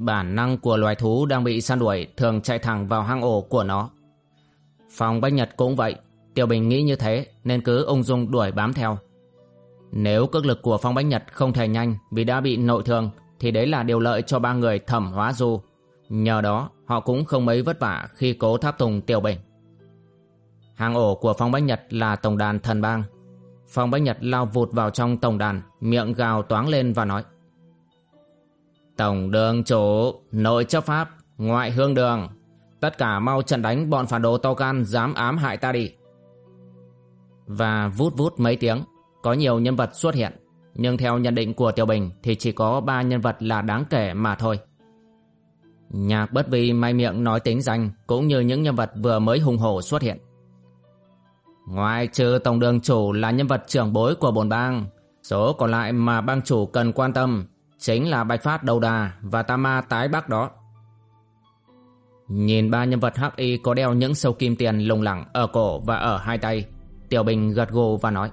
Bản năng của loài thú đang bị săn đuổi thường chạy thẳng vào hang ổ của nó. Phòng Bách Nhật cũng vậy, Tiểu Bình nghĩ như thế nên cứ ung dung đuổi bám theo. Nếu cước lực của Phong Bách Nhật không thể nhanh vì đã bị nội thương thì đấy là điều lợi cho ba người thẩm hóa du. Nhờ đó họ cũng không mấy vất vả khi cố tháp tùng Tiểu Bình. Hang ổ của Phong Bách Nhật là tổng đàn thần bang. Phong Bách Nhật lao vụt vào trong tổng đàn, miệng gào toáng lên và nói Tổng đường chủ, nội chấp pháp, ngoại hương đường. Tất cả mau trận đánh bọn phản đồ to can dám ám hại ta đi. Và vút vút mấy tiếng, có nhiều nhân vật xuất hiện. Nhưng theo nhận định của Tiểu Bình thì chỉ có ba nhân vật là đáng kể mà thôi. Nhạc bất vi may miệng nói tính danh cũng như những nhân vật vừa mới hùng hổ xuất hiện. Ngoài trừ Tổng đường chủ là nhân vật trưởng bối của bồn bang, số còn lại mà bang chủ cần quan tâm chính là Bạch Phát Đầu Đà và Tam Ma Tái Bắc đó. Nhìn ba nhân vật hắc y có đeo những sâu kim tiền lùng lẳng ở cổ và ở hai tay, Tiểu Bình gật gù và nói.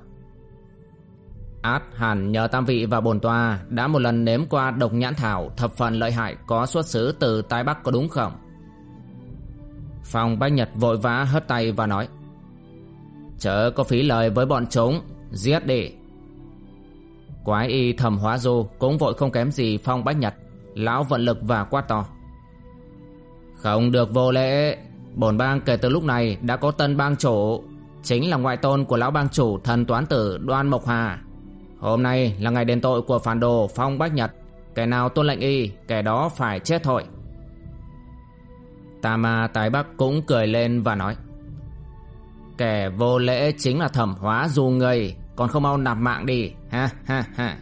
Át hẳn nhờ tam vị và bồn toa đã một lần nếm qua độc nhãn thảo thập phần lợi hại có xuất xứ từ Tái Bắc có đúng không? Phòng Bách Nhật vội vã hất tay và nói. Chớ có phí lời với bọn chúng, giết đi. Quái y thầm hóa du cũng vội không kém gì phong bách nhật, Lão vận lực và quát to. Không được vô lễ. Bổn bang kể từ lúc này đã có tân bang chủ, Chính là ngoại tôn của lão bang chủ thần toán tử Đoan Mộc Hà. Hôm nay là ngày đền tội của phản đồ phong bách nhật, Kẻ nào tôn lệnh y, Kẻ đó phải chết thôi. Tà ma tái bắc cũng cười lên và nói, Kẻ vô lễ chính là thẩm hóa du người còn không mau nạp mạng đi, Ha ha ha.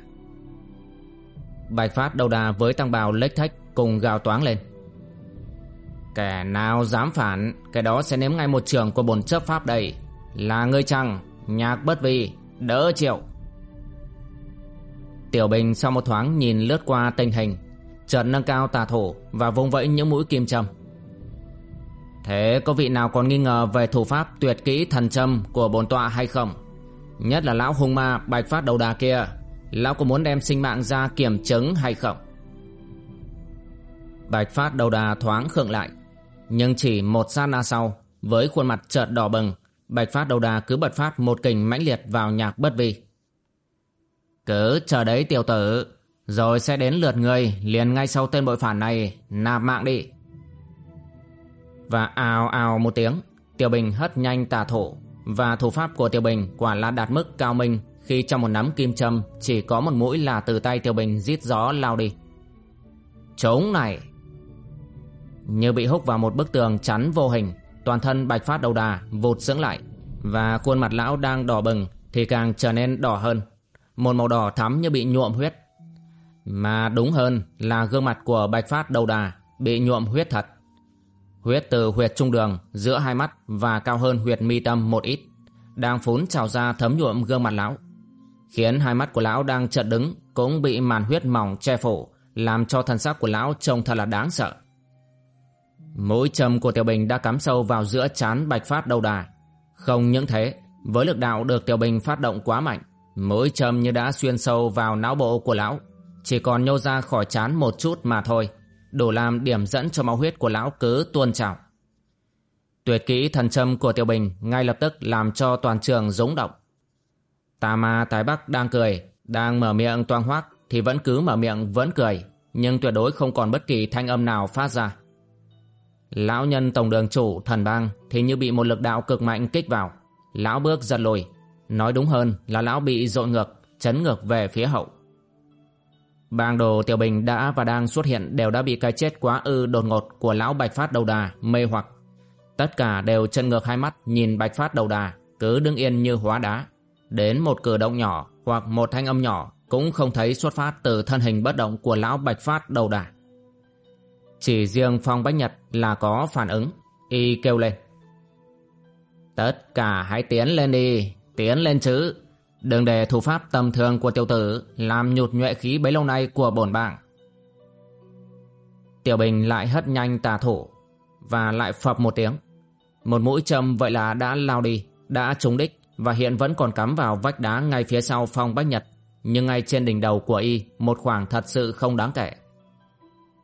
Bạch Phát đầu đà với tăng bào lếch thách Cùng gào toáng lên. Kẻ nào dám phản Kẻ đó sẽ nếm ngay một trường của bổn chấp pháp đây. Là ngươi chăng, Nhạc bất vi, Đỡ chịu. Tiểu Bình sau một thoáng nhìn lướt qua tình hình, Chợt nâng cao tà thủ Và vung vẫy những mũi kim châm. Thế có vị nào còn nghi ngờ về thủ pháp tuyệt kỹ thần châm của bổn tọa hay không? Nhất là lão hung ma bạch phát đầu đà kia, Lão có muốn đem sinh mạng ra kiểm chứng hay không? Bạch phát đầu đà thoáng khựng lại, Nhưng chỉ một sát na sau, Với khuôn mặt chợt đỏ bừng, Bạch phát đầu đà cứ bật phát một kình mãnh liệt vào nhạc bất vi. Cứ chờ đấy, tiểu tử, Rồi sẽ đến lượt người liền ngay sau tên bội phản này, Nạp mạng đi. Và ào ào một tiếng, Tiểu Bình hất nhanh tà thổ và thủ pháp của Tiêu Bình quả là đạt mức cao minh khi trong một nắm kim châm chỉ có một mũi là từ tay Tiêu Bình rít gió lao đi. Trống này! Như bị húc vào một bức tường chắn vô hình, toàn thân bạch phát đầu đà vụt dưỡng lại và khuôn mặt lão đang đỏ bừng thì càng trở nên đỏ hơn. Một màu đỏ thắm như bị nhuộm huyết. Mà đúng hơn là gương mặt của bạch phát đầu đà bị nhuộm huyết thật. Huyết từ huyệt trung đường giữa hai mắt và cao hơn huyệt mi tâm một ít, đang phún trào ra thấm nhuộm gương mặt lão, khiến hai mắt của lão đang chợt đứng cũng bị màn huyết mỏng che phủ, làm cho thân xác của lão trông thật là đáng sợ. Mũi châm của Tiểu Bình đã cắm sâu vào giữa chán bạch phát đầu đà. Không những thế, với lực đạo được Tiểu Bình phát động quá mạnh, mũi châm như đã xuyên sâu vào não bộ của lão, chỉ còn nhô ra khỏi chán một chút mà thôi đủ làm điểm dẫn cho máu huyết của lão cứ tuôn trào. Tuyệt kỹ thần châm của Tiểu Bình ngay lập tức làm cho toàn trường rúng động. Tà ma tái bắc đang cười, đang mở miệng toang hoác thì vẫn cứ mở miệng vẫn cười, nhưng tuyệt đối không còn bất kỳ thanh âm nào phát ra. Lão nhân tổng đường chủ thần bang thì như bị một lực đạo cực mạnh kích vào. Lão bước giật lùi, nói đúng hơn là lão bị dội ngược, chấn ngược về phía hậu. Bang đồ Tiểu Bình đã và đang xuất hiện đều đã bị cái chết quá ư đột ngột của lão Bạch Phát đầu đà mê hoặc. Tất cả đều chân ngược hai mắt nhìn Bạch Phát đầu đà cứ đứng yên như hóa đá. Đến một cử động nhỏ hoặc một thanh âm nhỏ cũng không thấy xuất phát từ thân hình bất động của lão Bạch Phát đầu đà. Chỉ riêng Phong Bách Nhật là có phản ứng, y kêu lên. Tất cả hãy tiến lên đi, tiến lên chứ. Đừng để thủ pháp tầm thường của tiểu tử làm nhụt nhuệ khí bấy lâu nay của bổn bảng. Tiểu Bình lại hất nhanh tà thủ và lại phập một tiếng. Một mũi châm vậy là đã lao đi, đã trúng đích và hiện vẫn còn cắm vào vách đá ngay phía sau phong bách nhật. Nhưng ngay trên đỉnh đầu của y một khoảng thật sự không đáng kể.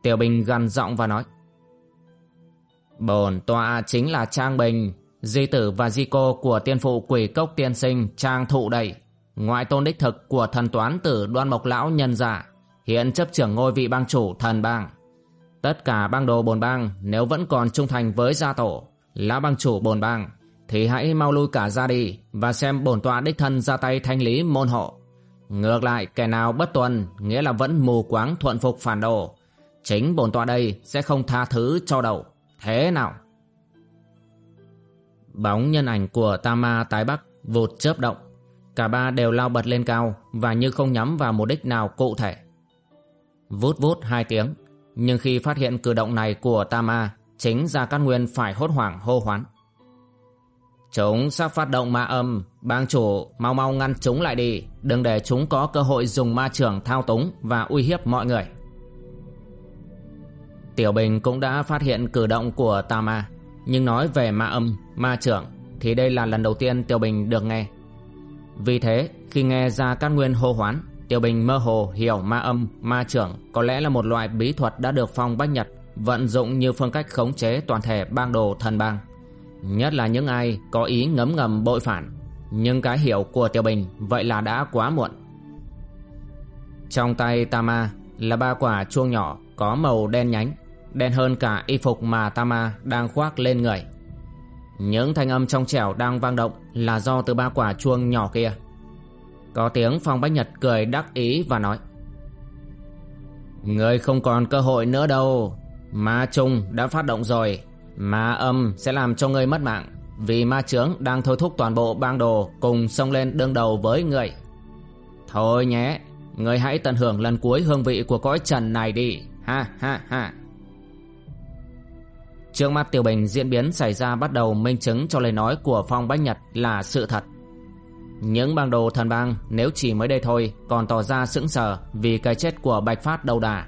Tiểu Bình gằn giọng và nói Bổn tọa chính là Trang Bình Di tử và di cô của tiên phụ quỷ cốc tiên sinh Trang Thụ Đầy Ngoại tôn đích thực của thần toán tử đoan mộc lão nhân giả, Hiện chấp trưởng ngôi vị bang chủ thần bang. Tất cả bang đồ bồn bang nếu vẫn còn trung thành với gia tổ, Lão bang chủ bồn bang, Thì hãy mau lui cả ra đi Và xem bổn tọa đích thân ra tay thanh lý môn hộ. Ngược lại, kẻ nào bất tuân Nghĩa là vẫn mù quáng thuận phục phản đồ, Chính bổn tọa đây sẽ không tha thứ cho đầu. Thế nào? Bóng nhân ảnh của Tama tái bắc vụt chớp động. Cả ba đều lao bật lên cao Và như không nhắm vào mục đích nào cụ thể. Vút vút hai tiếng Nhưng khi phát hiện cử động này của Tama Chính Gia Cát Nguyên phải hốt hoảng hô hoán. Chúng sắp phát động ma âm Bang chủ mau mau ngăn chúng lại đi Đừng để chúng có cơ hội dùng ma trưởng thao túng Và uy hiếp mọi người. Tiểu Bình cũng đã phát hiện cử động của Tam A, Nhưng nói về ma âm, ma trưởng Thì đây là lần đầu tiên Tiểu Bình được nghe. Vì thế khi nghe ra Cát Nguyên hô hoán Tiểu Bình mơ hồ hiểu ma âm, ma trưởng Có lẽ là một loại bí thuật đã được Phong Bách Nhật Vận dụng như phương cách khống chế toàn thể bang đồ thần bang Nhất là những ai có ý ngấm ngầm bội phản Nhưng cái hiểu của Tiểu Bình vậy là đã quá muộn Trong tay Tama là ba quả chuông nhỏ có màu đen nhánh đen hơn cả y phục mà Tama đang khoác lên người. Những thanh âm trong trẻo đang vang động là do từ ba quả chuông nhỏ kia. Có tiếng Phong Bách Nhật cười đắc ý và nói, Ngươi không còn cơ hội nữa đâu Ma Trung đã phát động rồi Ma âm sẽ làm cho ngươi mất mạng Vì ma trướng đang thôi thúc toàn bộ bang đồ Cùng xông lên đương đầu với ngươi. Thôi nhé, ngươi hãy tận hưởng lần cuối hương vị của cõi trần này đi Ha ha ha Trước mắt Tiểu Bình diễn biến xảy ra bắt đầu minh chứng cho lời nói của Phong Bách Nhật là sự thật. Những bang đồ thần bang nếu chỉ mới đây thôi còn tỏ ra sững sờ vì cái chết của Bạch Phát đầu đà,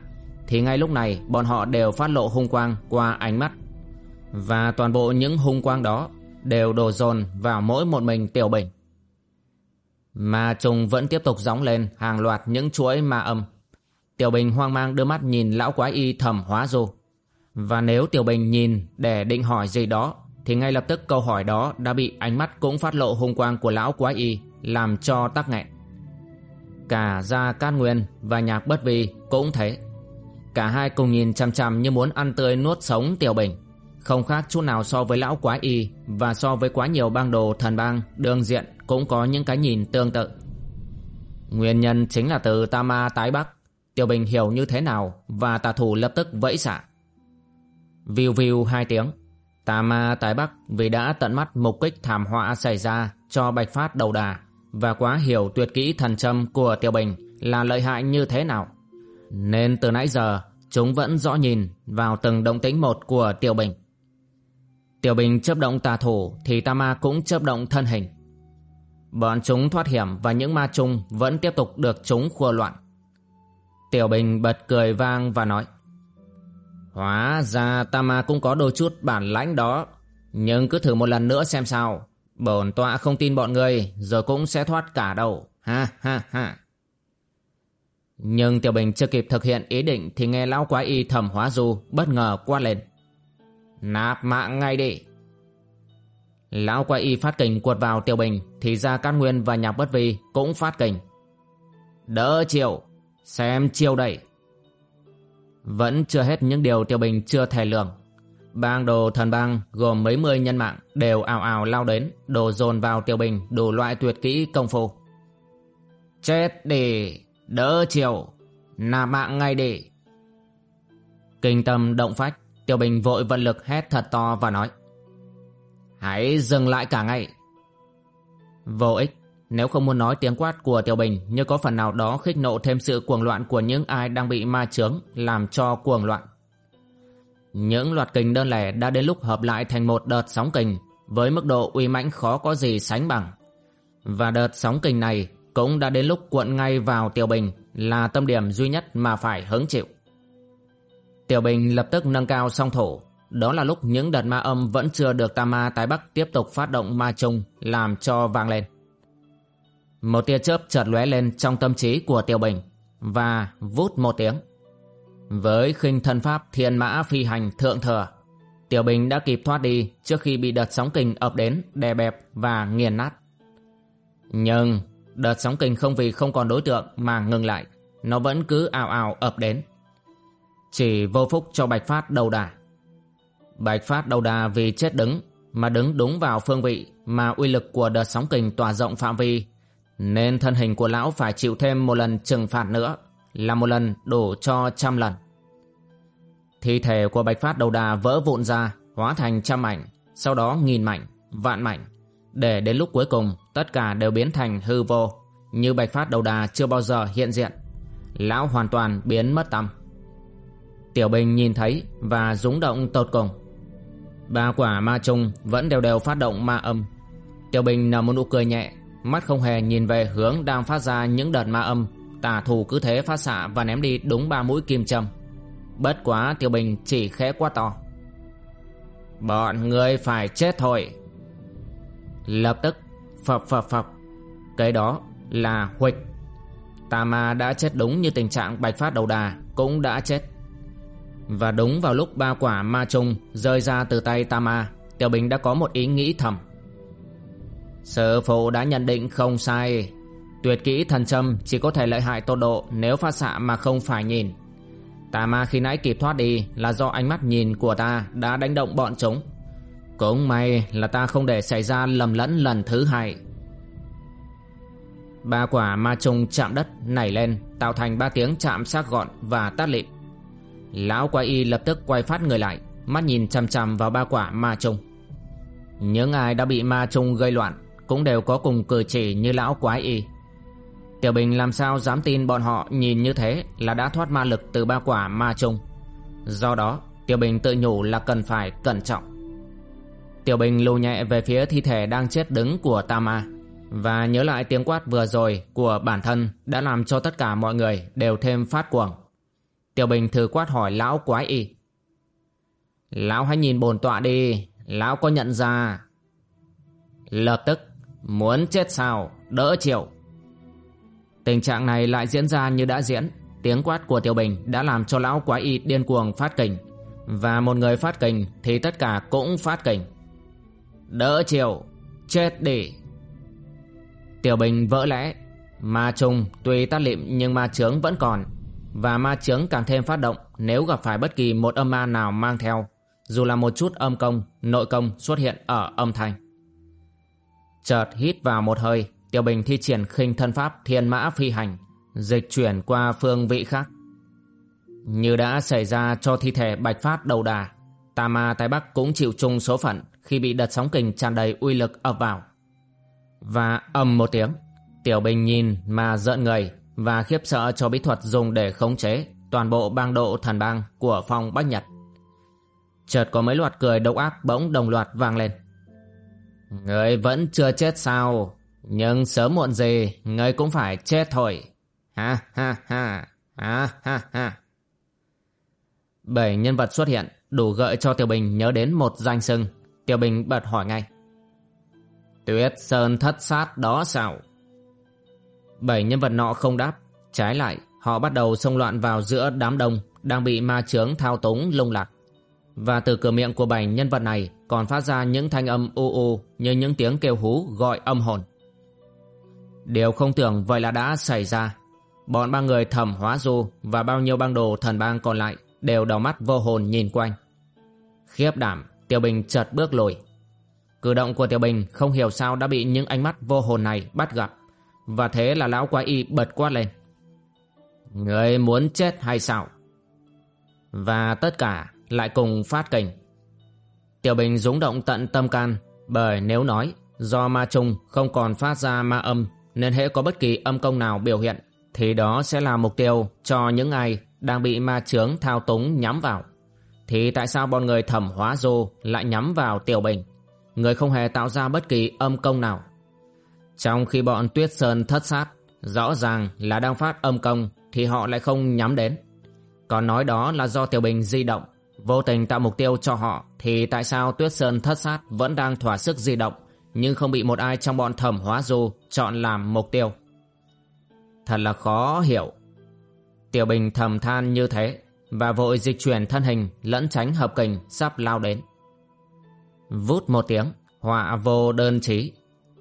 thì ngay lúc này bọn họ đều phát lộ hung quang qua ánh mắt. Và toàn bộ những hung quang đó đều đổ dồn vào mỗi một mình Tiểu Bình. Mà trùng vẫn tiếp tục gióng lên hàng loạt những chuỗi ma âm. Tiểu Bình hoang mang đưa mắt nhìn lão quái y thầm hóa du. Và nếu Tiểu Bình nhìn để định hỏi gì đó, Thì ngay lập tức câu hỏi đó đã bị ánh mắt cũng phát lộ hung quang của lão quái y, Làm cho tắc nghẹn. Cả Gia Cát Nguyên và Nhạc Bất Vi cũng thế. Cả hai cùng nhìn chằm chằm như muốn ăn tươi nuốt sống Tiểu Bình. Không khác chút nào so với lão quái y Và so với quá nhiều bang đồ thần bang, Đường diện cũng có những cái nhìn tương tự. Nguyên nhân chính là từ Tama tái bắc. Tiểu Bình hiểu như thế nào Và tà thủ lập tức vẫy xạ. Viu viu hai tiếng Tà ma tái bắc vì đã tận mắt mục kích thảm họa xảy ra cho Bạch Phát đầu đà và quá hiểu tuyệt kỹ thần châm của Tiểu Bình là lợi hại như thế nào. Nên từ nãy giờ, chúng vẫn rõ nhìn vào từng động tính một của Tiểu Bình. Tiểu Bình chấp động tà thủ thì tà ma cũng chấp động thân hình. Bọn chúng thoát hiểm và những ma chung vẫn tiếp tục được chúng khua loạn. Tiểu Bình bật cười vang và nói Hóa ra Tama cũng có đôi chút bản lãnh đó. Nhưng cứ thử một lần nữa xem sao. Bổn tọa không tin bọn người Rồi cũng sẽ thoát cả đâu Ha ha ha. Nhưng Tiểu Bình chưa kịp thực hiện ý định Thì nghe lão quái y thẩm hóa du, Bất ngờ quát lên. Nạp mạng ngay đi. Lão quái y phát kình cuột vào Tiểu Bình, Thì ra Cát Nguyên và Nhạc Bất Vi Cũng phát kình. Đỡ chiều, Xem chiều đây vẫn chưa hết những điều Tiêu Bình chưa thể lường. Bang đồ thần bang gồm mấy mươi nhân mạng đều ào ào lao đến, đồ dồn vào Tiêu Bình đủ loại tuyệt kỹ công phu. Chết đi, đỡ chiều, nạp mạng ngay đi. Kinh tâm động phách, Tiểu Bình vội vận lực hét thật to và nói. Hãy dừng lại cả ngay. Vô ích, nếu không muốn nói tiếng quát của Tiểu Bình, như có phần nào đó khích nộ thêm sự cuồng loạn của những ai đang bị ma chướng, làm cho cuồng loạn. Những loạt kình đơn lẻ đã đến lúc hợp lại thành một đợt sóng kình, với mức độ uy mãnh khó có gì sánh bằng. Và đợt sóng kình này cũng đã đến lúc cuộn ngay vào Tiểu Bình, là tâm điểm duy nhất mà phải hứng chịu. Tiểu Bình lập tức nâng cao song thủ. Đó là lúc những đợt ma âm vẫn chưa được Tam Ma tái Bắc tiếp tục phát động ma chung, làm cho vang lên. Một tia chớp chợt lóe lên trong tâm trí của Tiểu Bình và vút một tiếng. Với khinh thân pháp thiên mã phi hành thượng thừa, Tiểu Bình đã kịp thoát đi trước khi bị đợt sóng kình ập đến đè bẹp và nghiền nát. Nhưng đợt sóng kình không vì không còn đối tượng mà ngừng lại, nó vẫn cứ ào ào ập đến. Chỉ vô phúc cho Bạch Phát đầu đà. Bạch Phát đầu đà vì chết đứng mà đứng đúng vào phương vị mà uy lực của đợt sóng kình tỏa rộng phạm vi nên thân hình của lão phải chịu thêm một lần trừng phạt nữa là một lần đủ cho trăm lần. Thi thể của Bạch Phát đầu đà vỡ vụn ra hóa thành trăm mảnh sau đó nghìn mảnh, vạn mảnh để đến lúc cuối cùng tất cả đều biến thành hư vô như Bạch Phát đầu đà chưa bao giờ hiện diện. Lão hoàn toàn biến mất tâm. Tiểu Bình nhìn thấy và rúng động tột cùng. Ba quả ma trùng vẫn đều đều phát động ma âm. Tiểu Bình nở một nụ cười nhẹ, mắt không hề nhìn về hướng đang phát ra những đợt ma âm. Tả thủ cứ thế phát xạ và ném đi đúng ba mũi kim châm. Bất quá Tiểu Bình chỉ khẽ quá to. Bọn người phải chết thôi. Lập tức phập phập phập. Cái đó là huịch. Tà ma đã chết đúng như tình trạng bạch phát đầu đà cũng đã chết. Và đúng vào lúc ba quả ma trung rơi ra từ tay Tama, Tiểu Bình đã có một ý nghĩ thầm. Sư phụ đã nhận định không sai. Tuyệt kỹ thần châm chỉ có thể lợi hại tột độ nếu phát xạ mà không phải nhìn. Tà ma khi nãy kịp thoát đi là do ánh mắt nhìn của ta đã đánh động bọn chúng. Cũng may là ta không để xảy ra lầm lẫn lần thứ hai. Ba quả ma trùng chạm đất nảy lên, tạo thành ba tiếng chạm sát gọn và tát lịm. Lão quái y lập tức quay phát người lại, Mắt nhìn chằm chằm vào ba quả ma trùng. Những ai đã bị ma trùng gây loạn cũng đều có cùng cử chỉ như lão quái y. Tiểu Bình làm sao dám tin bọn họ nhìn như thế Là đã thoát ma lực từ ba quả ma trung Do đó Tiểu Bình tự nhủ là cần phải cẩn trọng. Tiểu Bình lù nhẹ về phía thi thể đang chết đứng của Tama Và nhớ lại tiếng quát vừa rồi của bản thân Đã làm cho tất cả mọi người đều thêm phát cuồng. Tiểu Bình thử quát hỏi lão quái y. Lão hãy nhìn bồn tọa đi, lão có nhận ra. Lập tức, muốn chết sao, đỡ chịu. Tình trạng này lại diễn ra như đã diễn. Tiếng quát của Tiểu Bình đã làm cho lão quái y điên cuồng phát kình. Và một người phát kình thì tất cả cũng phát kình. Đỡ chịu, chết đi. Tiểu Bình vỡ lẽ. Ma trùng tuy tắt lịm nhưng ma chướng vẫn còn và ma chướng càng thêm phát động nếu gặp phải bất kỳ một âm ma nào mang theo, dù là một chút âm công, nội công xuất hiện ở âm thanh. Chợt hít vào một hơi, Tiểu Bình thi triển khinh thân pháp thiên mã phi hành, dịch chuyển qua phương vị khác. Như đã xảy ra cho thi thể bạch phát đầu đà, tà ma Tây Bắc cũng chịu chung số phận khi bị đợt sóng kình tràn đầy uy lực ập vào. Và ầm một tiếng, Tiểu Bình nhìn mà giận người, và khiếp sợ cho bí thuật dùng để khống chế toàn bộ bang độ thần bang của phong Bách Nhật. Chợt có mấy loạt cười độc ác bỗng đồng loạt vang lên. Người vẫn chưa chết sao, nhưng sớm muộn gì người cũng phải chết thôi. Ha ha ha, ha ha ha. Bảy nhân vật xuất hiện đủ gợi cho Tiểu Bình nhớ đến một danh sưng. Tiểu Bình bật hỏi ngay. Tuyết Sơn thất sát đó sao? Bảy nhân vật nọ không đáp Trái lại họ bắt đầu xông loạn vào giữa đám đông Đang bị ma chướng thao túng lung lạc Và từ cửa miệng của bảy nhân vật này còn phát ra những thanh âm ô ô Như những tiếng kêu hú gọi âm hồn. Điều không tưởng vậy là đã xảy ra. Bọn ba người thẩm hóa du Và bao nhiêu bang đồ thần bang còn lại Đều đỏ mắt vô hồn nhìn quanh. Khiếp đảm, Tiểu Bình chợt bước lùi. Cử động của Tiểu Bình không hiểu sao đã bị những ánh mắt vô hồn này bắt gặp, và thế là lão quái y bật quát lên. Người muốn chết hay sao? Và tất cả lại cùng phát cảnh. Tiểu Bình rúng động tận tâm can bởi nếu nói do ma trùng không còn phát ra ma âm nên hễ có bất kỳ âm công nào biểu hiện thì đó sẽ là mục tiêu cho những ai đang bị ma chướng thao túng nhắm vào. Thì tại sao bọn người thẩm hóa dô lại nhắm vào Tiểu Bình? Người không hề tạo ra bất kỳ âm công nào. Trong khi bọn Tuyết Sơn thất sát, rõ ràng là đang phát âm công thì họ lại không nhắm đến. Còn nói đó là do Tiểu Bình di động, vô tình tạo mục tiêu cho họ thì tại sao Tuyết Sơn thất sát vẫn đang thỏa sức di động nhưng không bị một ai trong bọn thẩm hóa du chọn làm mục tiêu? Thật là khó hiểu. Tiểu Bình thầm than như thế và vội dịch chuyển thân hình lẫn tránh hợp kình sắp lao đến. Vút một tiếng, họa vô đơn chí.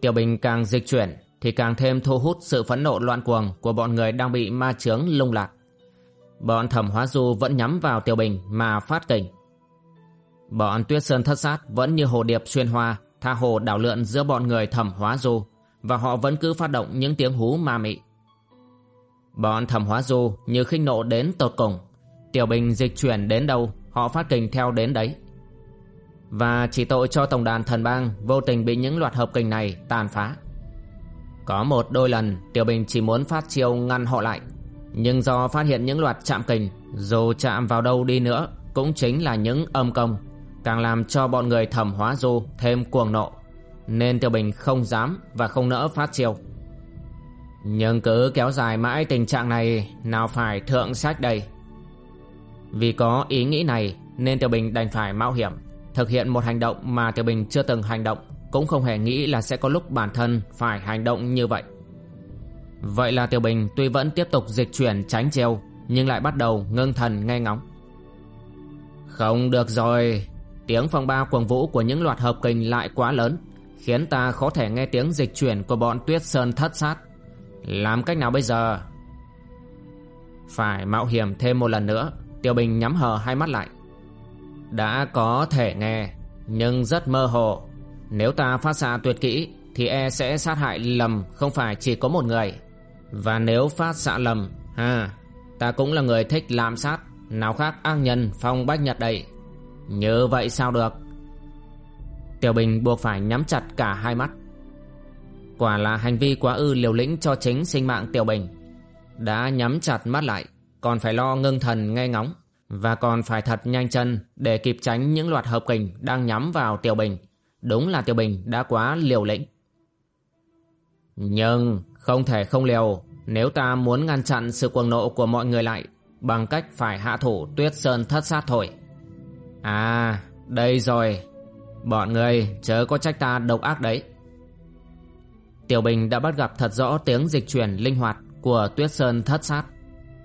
Tiểu Bình càng dịch chuyển thì càng thêm thu hút sự phẫn nộ loạn cuồng của bọn người đang bị ma chướng lung lạc. Bọn thẩm hóa du vẫn nhắm vào Tiểu Bình mà phát kình. Bọn tuyết sơn thất sát vẫn như hồ điệp xuyên hoa, tha hồ đảo lượn giữa bọn người thẩm hóa du và họ vẫn cứ phát động những tiếng hú ma mị. Bọn thẩm hóa du như khinh nộ đến tột cùng Tiểu Bình dịch chuyển đến đâu Họ phát kình theo đến đấy Và chỉ tội cho tổng đàn thần bang Vô tình bị những loạt hợp kình này tàn phá Có một đôi lần Tiểu Bình chỉ muốn phát chiêu ngăn họ lại nhưng do phát hiện những loạt chạm kình, Dù chạm vào đâu đi nữa, Cũng chính là những âm công, Càng làm cho bọn người thẩm hóa du thêm cuồng nộ, Nên tiêu Bình không dám và không nỡ phát chiêu Nhưng cứ kéo dài mãi tình trạng này, Nào phải thượng sách đây vì có ý nghĩ này, nên tiêu Bình đành phải mạo hiểm, thực hiện một hành động mà tiêu Bình chưa từng hành động, cũng không hề nghĩ là sẽ có lúc bản thân phải hành động như vậy. Vậy là Tiểu Bình tuy vẫn tiếp tục dịch chuyển tránh treo nhưng lại bắt đầu ngưng thần nghe ngóng. Không được rồi, tiếng phong ba cuồng vũ của những loạt hợp kình lại quá lớn khiến ta khó thể nghe tiếng dịch chuyển của bọn tuyết sơn thất sát. Làm cách nào bây giờ? Phải mạo hiểm thêm một lần nữa Tiểu Bình nhắm hờ hai mắt lại Đã có thể nghe Nhưng rất mơ hồ Nếu ta phát xạ tuyệt kỹ Thì e sẽ sát hại lầm Không phải chỉ có một người và nếu phát xạ lầm ha, Ta cũng là người thích làm sát. Nào khác ác nhân phong bách nhật đây Như vậy sao được? Tiểu Bình buộc phải nhắm chặt cả hai mắt. Quả là hành vi quá ư liều lĩnh cho chính sinh mạng Tiểu Bình. Đã nhắm chặt mắt lại còn phải lo ngưng thần nghe ngóng. Và còn phải thật nhanh chân để kịp tránh những loạt hợp kình đang nhắm vào Tiểu Bình. Đúng là Tiểu Bình đã quá liều lĩnh. Nhưng không thể không liều nếu ta muốn ngăn chặn sự cuồng nộ của mọi người lại bằng cách phải hạ thủ tuyết sơn thất sát thôi. À, đây rồi. Bọn người chớ có trách ta độc ác đấy. Tiểu Bình đã bắt gặp thật rõ tiếng dịch chuyển linh hoạt của tuyết sơn thất sát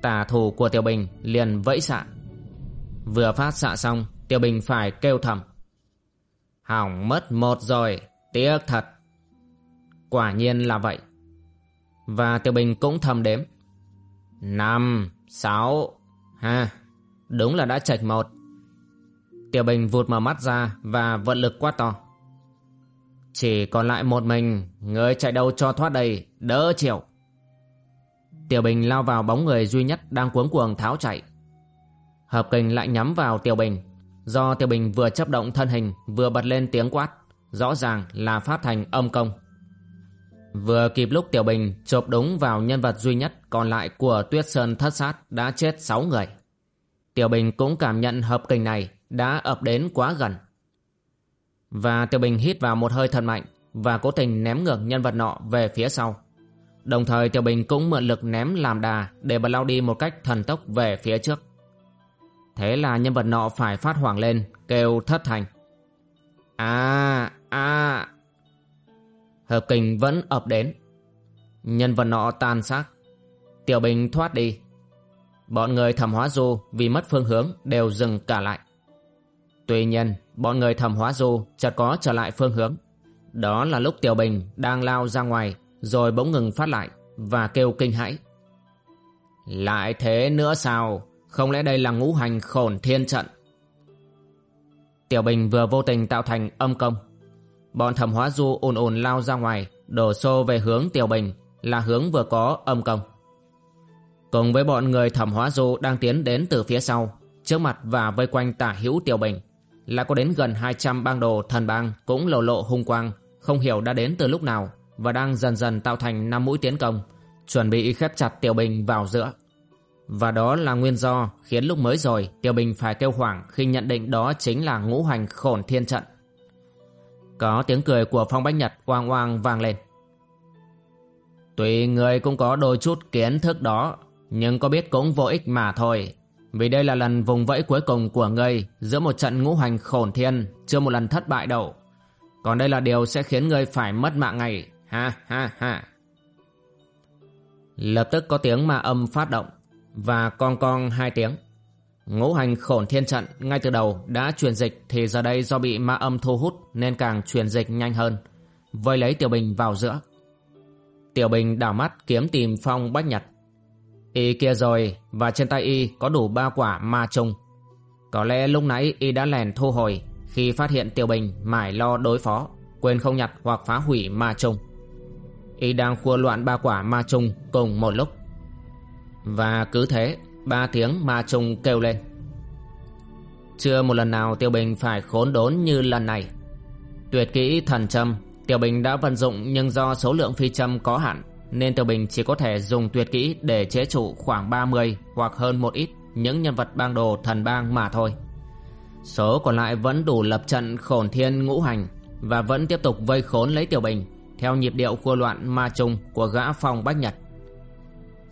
tà thủ của Tiểu Bình liền vẫy xạ. Vừa phát xạ xong, Tiểu Bình phải kêu thầm. Hỏng mất một rồi, tiếc thật. Quả nhiên là vậy. Và Tiểu Bình cũng thầm đếm. Năm, sáu, ha, đúng là đã chạch một. Tiểu Bình vụt mở mắt ra và vận lực quá to. Chỉ còn lại một mình, người chạy đâu cho thoát đây, đỡ chịu. Tiểu Bình lao vào bóng người duy nhất đang cuống cuồng tháo chạy. Hợp kình lại nhắm vào Tiểu Bình. Do Tiểu Bình vừa chấp động thân hình vừa bật lên tiếng quát, rõ ràng là phát thành âm công. Vừa kịp lúc Tiểu Bình chộp đúng vào nhân vật duy nhất còn lại của Tuyết Sơn thất sát đã chết 6 người. Tiểu Bình cũng cảm nhận hợp kình này đã ập đến quá gần. Và Tiểu Bình hít vào một hơi thật mạnh và cố tình ném ngược nhân vật nọ về phía sau. Đồng thời Tiểu Bình cũng mượn lực ném làm đà để bật lao đi một cách thần tốc về phía trước. Thế là nhân vật nọ phải phát hoảng lên, kêu thất thành. À, à. Hợp kình vẫn ập đến. Nhân vật nọ tan xác. Tiểu Bình thoát đi. Bọn người thẩm hóa du vì mất phương hướng đều dừng cả lại. Tuy nhiên, bọn người thẩm hóa du chợt có trở lại phương hướng. Đó là lúc Tiểu Bình đang lao ra ngoài rồi bỗng ngừng phát lại và kêu kinh hãi. Lại thế nữa sao? Không lẽ đây là ngũ hành khổn thiên trận? Tiểu Bình vừa vô tình tạo thành âm công. Bọn thẩm hóa du ồn ồn lao ra ngoài, đổ xô về hướng Tiểu Bình là hướng vừa có âm công. Cùng với bọn người thẩm hóa du đang tiến đến từ phía sau, trước mặt và vây quanh tả hữu Tiểu Bình, là có đến gần 200 bang đồ thần bang cũng lộ lộ hung quang, không hiểu đã đến từ lúc nào và đang dần dần tạo thành năm mũi tiến công, chuẩn bị khép chặt Tiểu Bình vào giữa. Và đó là nguyên do khiến lúc mới rồi Tiểu Bình phải kêu hoảng khi nhận định đó chính là ngũ hành khổn thiên trận. Có tiếng cười của Phong Bách Nhật oang oang vang lên. Tuy người cũng có đôi chút kiến thức đó, nhưng có biết cũng vô ích mà thôi. Vì đây là lần vùng vẫy cuối cùng của ngươi giữa một trận ngũ hành khổn thiên, chưa một lần thất bại đâu. Còn đây là điều sẽ khiến ngươi phải mất mạng ngày. Ha ha ha. Lập tức có tiếng ma âm phát động và con con hai tiếng. Ngũ hành khổn thiên trận ngay từ đầu đã truyền dịch thì giờ đây do bị ma âm thu hút nên càng truyền dịch nhanh hơn. Vây lấy Tiểu Bình vào giữa. Tiểu Bình đảo mắt kiếm tìm Phong Bách Nhật. Y kia rồi và trên tay Y có đủ ba quả ma trùng. Có lẽ lúc nãy Y đã lèn thu hồi khi phát hiện Tiểu Bình mải lo đối phó, quên không nhặt hoặc phá hủy ma trùng. Y đang khua loạn ba quả ma trùng cùng một lúc. Và cứ thế, ba tiếng ma trùng kêu lên. Chưa một lần nào Tiêu Bình phải khốn đốn như lần này. Tuyệt kỹ thần châm, Tiêu Bình đã vận dụng nhưng do số lượng phi châm có hạn, nên Tiêu Bình chỉ có thể dùng tuyệt kỹ để chế trụ khoảng 30 hoặc hơn một ít những nhân vật bang đồ thần bang mà thôi. Số còn lại vẫn đủ lập trận khổn thiên ngũ hành và vẫn tiếp tục vây khốn lấy Tiểu Bình theo nhịp điệu khua loạn ma trùng của gã phong bách nhật.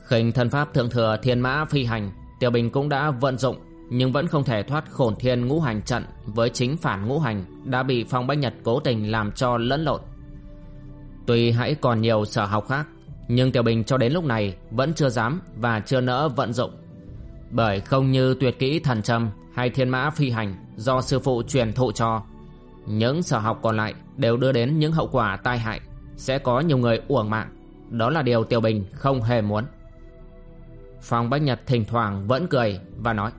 Khinh thân pháp thượng thừa thiên mã phi hành, Tiểu Bình cũng đã vận dụng nhưng vẫn không thể thoát khổn thiên ngũ hành trận với chính phản ngũ hành đã bị phong bách nhật cố tình làm cho lẫn lộn. Tuy hãy còn nhiều sở học khác, nhưng Tiểu Bình cho đến lúc này vẫn chưa dám và chưa nỡ vận dụng. Bởi không như tuyệt kỹ thần trâm hay thiên mã phi hành do sư phụ truyền thụ cho, những sở học còn lại đều đưa đến những hậu quả tai hại, sẽ có nhiều người uổng mạng. Đó là điều Tiểu Bình không hề muốn. Phong Bách Nhật thỉnh thoảng vẫn cười và nói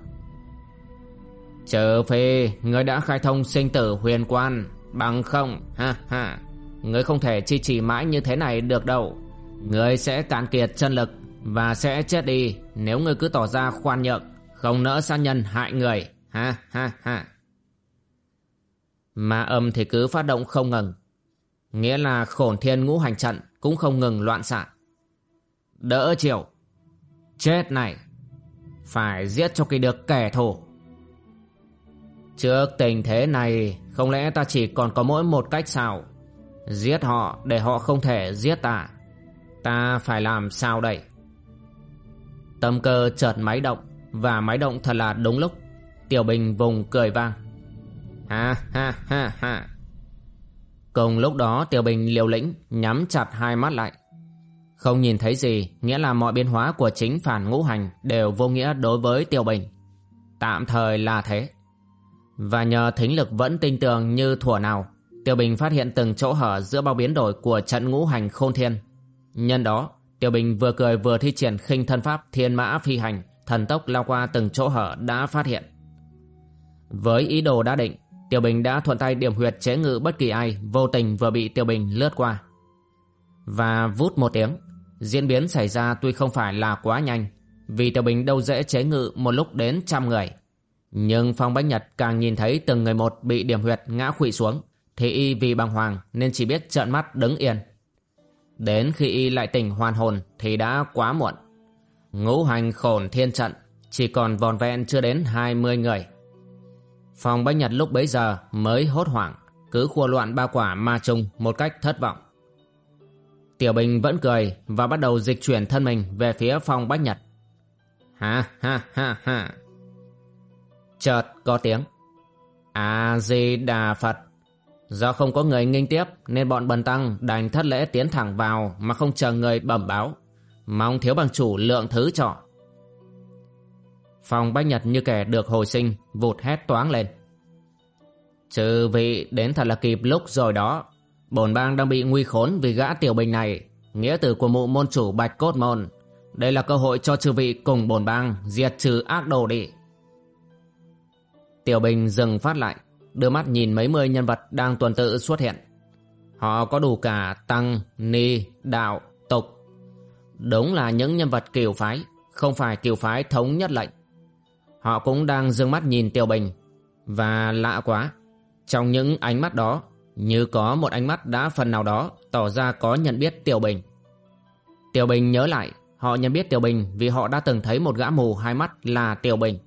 Trừ phi người đã khai thông sinh tử huyền quan, Bằng không, ha ha Người không thể chi trì mãi như thế này được đâu. Người sẽ cạn kiệt chân lực Và sẽ chết đi Nếu người cứ tỏ ra khoan nhượng, Không nỡ sát nhân hại người, Ha ha ha. Ma âm thì cứ phát động không ngừng, Nghĩa là khổn thiên ngũ hành trận Cũng không ngừng loạn xạ. Đỡ chiều Chết này. Phải giết cho kỳ được kẻ thù. Trước tình thế này, Không lẽ ta chỉ còn có mỗi một cách sao? Giết họ để họ không thể giết ta. Ta phải làm sao đây? Tâm cơ chợt máy động, Và máy động thật là đúng lúc. Tiểu Bình vùng cười vang. Ha ha ha ha. Cùng lúc đó, Tiểu Bình liều lĩnh, Nhắm chặt hai mắt lại. Không nhìn thấy gì Nghĩa là mọi biến hóa của chính phản ngũ hành Đều vô nghĩa đối với tiêu Bình Tạm thời là thế Và nhờ thính lực vẫn tinh tường như thuở nào tiêu Bình phát hiện từng chỗ hở giữa bao biến đổi của trận ngũ hành khôn thiên. Nhân đó, tiêu Bình vừa cười vừa thi triển khinh thân pháp thiên mã phi hành, thần tốc lao qua từng chỗ hở đã phát hiện. Với ý đồ đã định, Tiểu Bình đã thuận tay điểm huyệt chế ngự bất kỳ ai vô tình vừa bị Tiểu Bình lướt qua. Và vút một tiếng, diễn biến xảy ra tuy không phải là quá nhanh, vì Tiểu Bình đâu dễ chế ngự một lúc đến trăm người. Nhưng Phong Bách Nhật càng nhìn thấy từng người một bị điểm huyệt ngã khụy xuống, thì y vì bàng hoàng nên chỉ biết trợn mắt đứng yên. Đến khi y lại tỉnh hoàn hồn thì đã quá muộn. Ngũ hành khổn thiên trận chỉ còn vòn vẹn chưa đến 20 người. phong Bách Nhật lúc bấy giờ mới hốt hoảng, cứ khua loạn ba quả ma trùng một cách thất vọng. Tiểu Bình vẫn cười và bắt đầu dịch chuyển thân mình về phía phòng Bách Nhật. Ha ha ha ha. Chợt có tiếng. A-di-đà Phật. Do không có người nghinh tiếp nên bọn bần tăng đành thất lễ tiến thẳng vào mà không chờ người bẩm báo. Mong thiếu bằng chủ lượng thứ trọ. Phòng Bách Nhật như kẻ được hồi sinh, vụt hét toáng lên. Trừ vị đến thật là kịp lúc rồi đó. Bổn bang đang bị nguy khốn vì gã tiểu bình này, nghĩa tử của mụ môn chủ Bạch Cốt Môn. Đây là cơ hội cho chư vị cùng bổn bang diệt trừ ác đồ đi. Tiểu Bình dừng phát lại, đưa mắt nhìn mấy mươi nhân vật đang tuần tự xuất hiện. Họ có đủ cả tăng, ni, đạo, tục. Đúng là những nhân vật kiều phái, không phải kiều phái thống nhất lệnh. Họ cũng đang dương mắt nhìn Tiểu Bình. Và lạ quá, trong những ánh mắt đó, như có một ánh mắt đã phần nào đó tỏ ra có nhận biết Tiểu Bình. Tiểu Bình nhớ lại, họ nhận biết Tiểu Bình vì họ đã từng thấy một gã mù hai mắt là Tiểu Bình.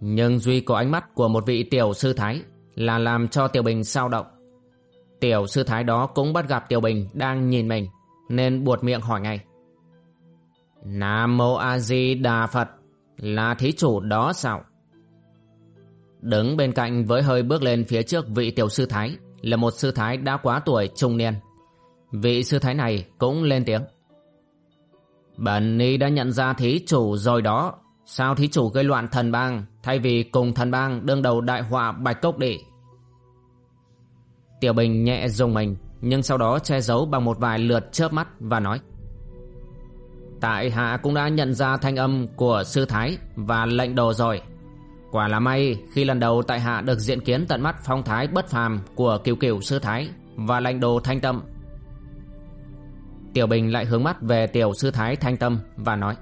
Nhưng duy có ánh mắt của một vị Tiểu Sư Thái là làm cho Tiểu Bình sao động. Tiểu Sư Thái đó cũng bắt gặp Tiểu Bình đang nhìn mình, nên buột miệng hỏi ngay. Nam Mô A Di Đà Phật là thí chủ đó sao? Đứng bên cạnh với hơi bước lên phía trước vị tiểu sư thái là một sư thái đã quá tuổi trung niên. Vị sư thái này cũng lên tiếng. Bần ni đã nhận ra thí chủ rồi đó. Sao thí chủ gây loạn thần bang thay vì cùng thần bang đương đầu đại họa bạch cốc đệ? Tiểu Bình nhẹ dùng mình, nhưng sau đó che giấu bằng một vài lượt chớp mắt và nói. Tại hạ cũng đã nhận ra thanh âm của sư thái và lệnh đồ rồi. Quả là may, khi lần đầu tại hạ được diện kiến tận mắt phong thái bất phàm của kiều kiều sư thái và lãnh đồ thanh tâm. Tiểu Bình lại hướng mắt về tiểu sư thái thanh tâm và nói,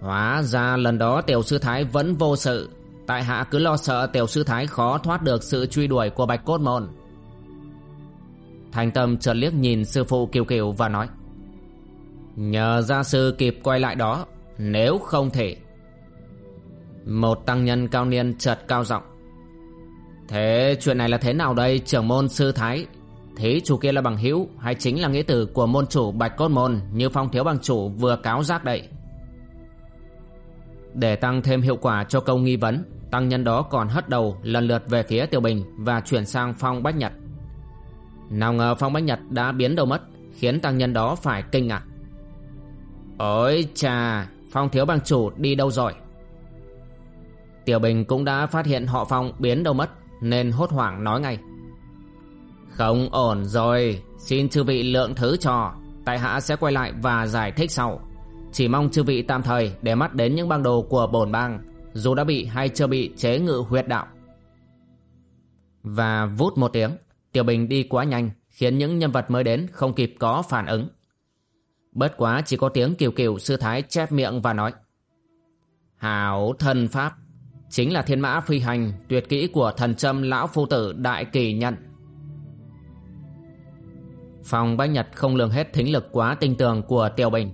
Hóa ra lần đó tiểu sư thái vẫn vô sự Tại hạ cứ lo sợ tiểu sư thái khó thoát được sự truy đuổi của bạch cốt môn Thanh tâm chợt liếc nhìn sư phụ kiều kiều và nói, Nhờ gia sư kịp quay lại đó, Nếu không thể một tăng nhân cao niên chợt cao giọng. Thế chuyện này là thế nào đây, trưởng môn sư thái? Thế chủ kia là bằng hữu, Hay chính là nghĩa tử của môn chủ bạch cốt môn, Như phong thiếu bằng chủ vừa cáo giác đậy Để tăng thêm hiệu quả cho câu nghi vấn, Tăng nhân đó còn hất đầu lần lượt về phía Tiểu Bình Và chuyển sang Phong Bách Nhật. Nào ngờ Phong Bách Nhật đã biến đầu mất, Khiến tăng nhân đó phải kinh ngạc. Ôi chà, Phong thiếu bằng chủ đi đâu rồi? Tiểu Bình cũng đã phát hiện họ Phong biến đâu mất, Nên hốt hoảng nói ngay. Không ổn rồi, Xin chư vị lượng thứ cho, Tại hạ sẽ quay lại và giải thích sau. Chỉ mong chư vị tạm thời Để mắt đến những băng đồ của bổn bang, Dù đã bị hay chưa bị chế ngự huyệt đạo. Và vút một tiếng, Tiểu Bình đi quá nhanh, Khiến những nhân vật mới đến không kịp có phản ứng. Bất quá chỉ có tiếng kiều kiều sư thái chép miệng và nói, Hảo thần pháp Chính là thiên mã phi hành, tuyệt kỹ của thần châm lão phu tử đại kỳ nhận. Phòng bách nhật không lường hết thính lực quá tinh tường của Tiểu Bình.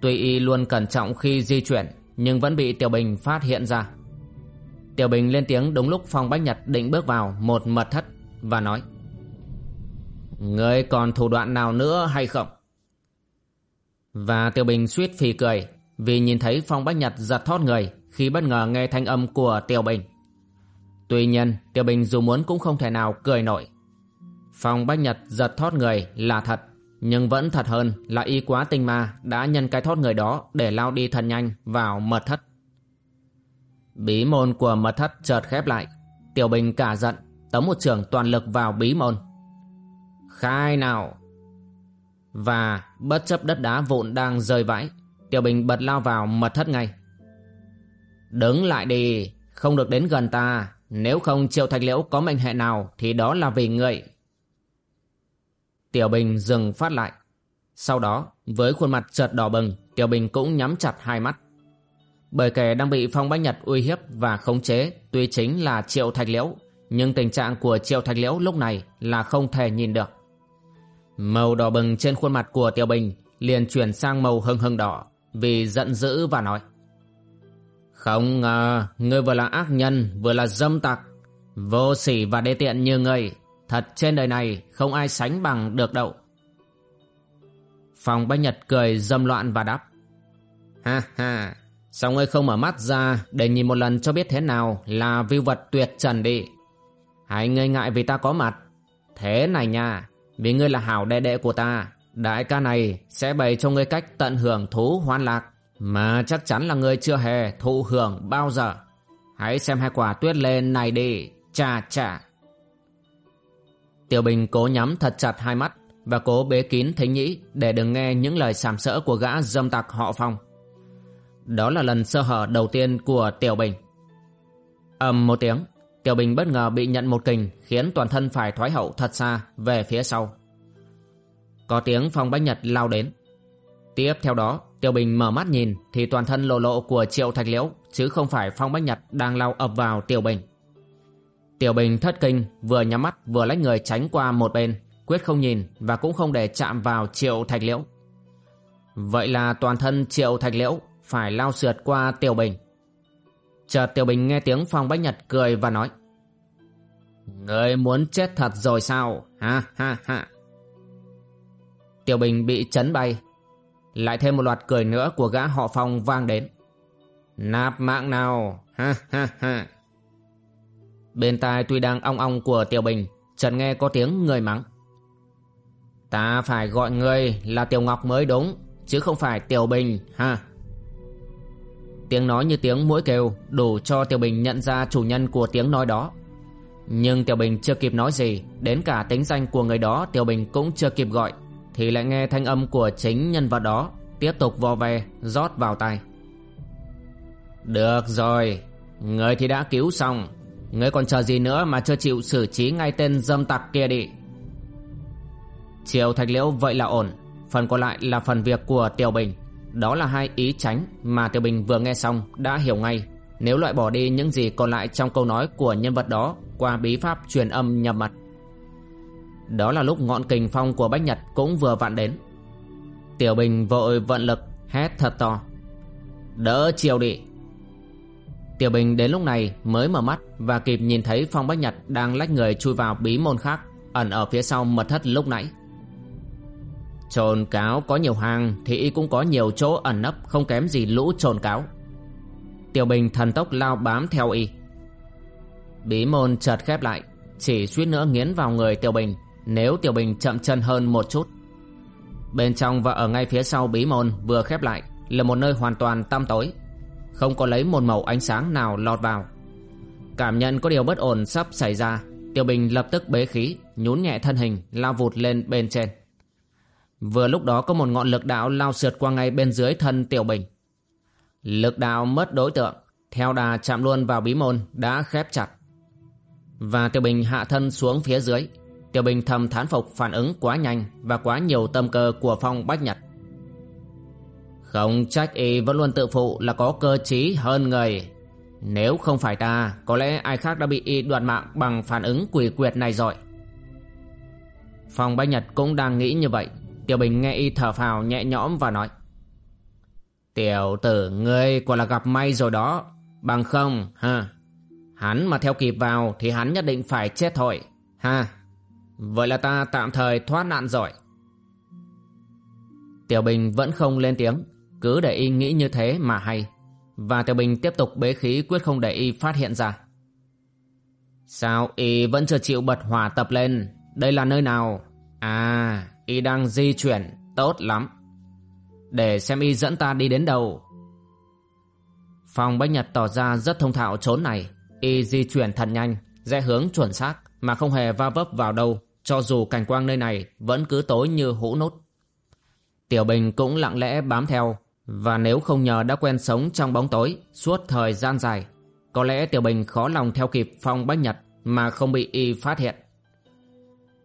Tuy y luôn cẩn trọng khi di chuyển, Nhưng vẫn bị Tiểu Bình phát hiện ra. Tiểu Bình lên tiếng đúng lúc Phong Bách Nhật định bước vào một mật thất và nói, Ngươi còn thủ đoạn nào nữa hay không? Và Tiểu Bình suýt phì cười vì nhìn thấy Phong Bách Nhật giật thót người khi bất ngờ nghe thanh âm của Tiểu Bình. Tuy nhiên, Tiểu Bình dù muốn cũng không thể nào cười nổi. Phong Bách Nhật giật thót người là thật, nhưng vẫn thật hơn là y quá tinh ma đã nhân cái thót người đó để lao đi thần nhanh vào mật thất. Bí môn của mật thất chợt khép lại, Tiểu Bình cả giận, tống một trường toàn lực vào bí môn. Khai nào! Và bất chấp đất đá vụn đang rơi vãi Tiểu Bình bật lao vào mật thất ngay Đứng lại đi, Không được đến gần ta. Nếu không, triệu thạch liễu có mệnh hệ nào Thì đó là vì người Tiểu Bình dừng phát lại. Sau đó, với khuôn mặt chợt đỏ bừng, Tiểu Bình cũng nhắm chặt hai mắt. Bởi kẻ đang bị Phong Bách Nhật uy hiếp và khống chế Tuy chính là triệu thạch liễu, Nhưng tình trạng của triệu thạch liễu lúc này Là không thể nhìn được. Màu đỏ bừng trên khuôn mặt của Tiểu Bình liền chuyển sang màu hưng hưng đỏ vì giận dữ và nói không ngờ, ngươi vừa là ác nhân, vừa là dâm tặc. Vô sỉ và đê tiện như ngươi, Thật trên đời này không ai sánh bằng được đâu. Phòng Bách Nhật cười dâm loạn và đáp. Ha ha, Sao ngươi không mở mắt ra để nhìn một lần cho biết thế nào là vi vật tuyệt trần đi? Hãy ngây ngại vì ta có mặt. Thế này nha, vì ngươi là hảo đệ đệ của ta, Đại ca này sẽ bày cho ngươi cách tận hưởng thú hoan lạc. Mà chắc chắn là người chưa hề thụ hưởng bao giờ Hãy xem hai quả tuyết lên này đi Chà chà Tiểu Bình cố nhắm thật chặt hai mắt Và cố bế kín thính nhĩ Để đừng nghe những lời sàm sỡ của gã dâm tặc họ phong Đó là lần sơ hở đầu tiên của Tiểu Bình ầm một tiếng Tiểu Bình bất ngờ bị nhận một kình khiến toàn thân phải thoái hậu thật xa về phía sau. Có tiếng Phong Bách Nhật lao đến. Tiếp theo đó, Tiểu Bình mở mắt nhìn thì toàn thân lộ lộ của Triệu Thạch Liễu, chứ không phải Phong Bách Nhật đang lao ập vào Tiểu Bình. Tiểu Bình thất kinh, vừa nhắm mắt, vừa lách người tránh qua một bên, quyết không nhìn và cũng không để chạm vào Triệu Thạch Liễu. Vậy là toàn thân Triệu Thạch Liễu phải lao sượt qua Tiểu Bình. Chợt Tiểu Bình nghe tiếng Phong Bách Nhật cười và nói, Người muốn chết thật rồi sao? Ha ha ha. Tiểu Bình bị chấn bay. Lại thêm một loạt cười nữa của gã họ Phong vang đến. Nạp mạng nào? Ha ha ha. Bên tai tuy đang ong ong của Tiểu Bình, chợt nghe có tiếng người mắng. Ta phải gọi người là Tiểu Ngọc mới đúng, chứ không phải Tiểu Bình, ha. Tiếng nói như tiếng mũi kêu đủ cho Tiểu Bình nhận ra chủ nhân của tiếng nói đó. Nhưng Tiểu Bình chưa kịp nói gì, đến cả tính danh của người đó Tiểu Bình cũng chưa kịp gọi, thì lại nghe thanh âm của chính nhân vật đó tiếp tục vo ve, rót vào tai. Được rồi, người thì đã cứu xong, người còn chờ gì nữa mà chưa chịu xử trí ngay tên dâm tặc kia đi. Triều Thạch Liễu vậy là ổn, phần còn lại là phần việc của Tiểu Bình. Đó là hai ý tránh mà Tiểu Bình vừa nghe xong đã hiểu ngay nếu loại bỏ đi những gì còn lại trong câu nói của nhân vật đó qua bí pháp truyền âm nhập mặt. Đó là lúc ngọn kình phong của Bách Nhật cũng vừa vặn đến. Tiểu Bình vội vận lực hét thật to. Đỡ chiều đi. Tiểu Bình đến lúc này mới mở mắt và kịp nhìn thấy Phong Bách Nhật đang lách người chui vào bí môn khác ẩn ở phía sau mật thất lúc nãy. Trồn cáo có nhiều hàng thì y cũng có nhiều chỗ ẩn nấp không kém gì lũ trồn cáo. Tiểu Bình thần tốc lao bám theo y. Bí môn chợt khép lại, chỉ suýt nữa nghiến vào người Tiểu Bình nếu Tiểu Bình chậm chân hơn một chút. Bên trong và ở ngay phía sau bí môn vừa khép lại là một nơi hoàn toàn tăm tối, không có lấy một màu ánh sáng nào lọt vào. Cảm nhận có điều bất ổn sắp xảy ra, Tiểu Bình lập tức bế khí, nhún nhẹ thân hình, lao vụt lên bên trên. Vừa lúc đó có một ngọn lực đạo lao sượt qua ngay bên dưới thân Tiểu Bình. Lực đạo mất đối tượng, theo đà chạm luôn vào bí môn đã khép chặt. Và Tiểu Bình hạ thân xuống phía dưới. Tiểu Bình thầm thán phục phản ứng quá nhanh và quá nhiều tâm cơ của phong bách nhật. Không trách y vẫn luôn tự phụ là có cơ trí hơn người. Nếu không phải ta, có lẽ ai khác đã bị y đoạt mạng bằng phản ứng quỷ quyệt này rồi. Phong bách nhật cũng đang nghĩ như vậy. Tiểu Bình nghe y thở phào nhẹ nhõm và nói. Tiểu tử ngươi quả là gặp may rồi đó. Bằng không, ha. Hắn mà theo kịp vào thì hắn nhất định phải chết thôi. Ha. Vậy là ta tạm thời thoát nạn rồi. Tiểu Bình vẫn không lên tiếng. Cứ để y nghĩ như thế mà hay. Và Tiểu Bình tiếp tục bế khí quyết không để y phát hiện ra. Sao y vẫn chưa chịu bật hỏa tập lên? Đây là nơi nào? À, y đang di chuyển. Tốt lắm để xem y dẫn ta đi đến đâu. phòng Bách Nhật tỏ ra rất thông thạo trốn này, y di chuyển thật nhanh, rẽ hướng chuẩn xác mà không hề va vấp vào đâu, cho dù cảnh quang nơi này vẫn cứ tối như hũ nút. Tiểu Bình cũng lặng lẽ bám theo, và nếu không nhờ đã quen sống trong bóng tối suốt thời gian dài, có lẽ Tiểu Bình khó lòng theo kịp Phong Bách Nhật mà không bị y phát hiện.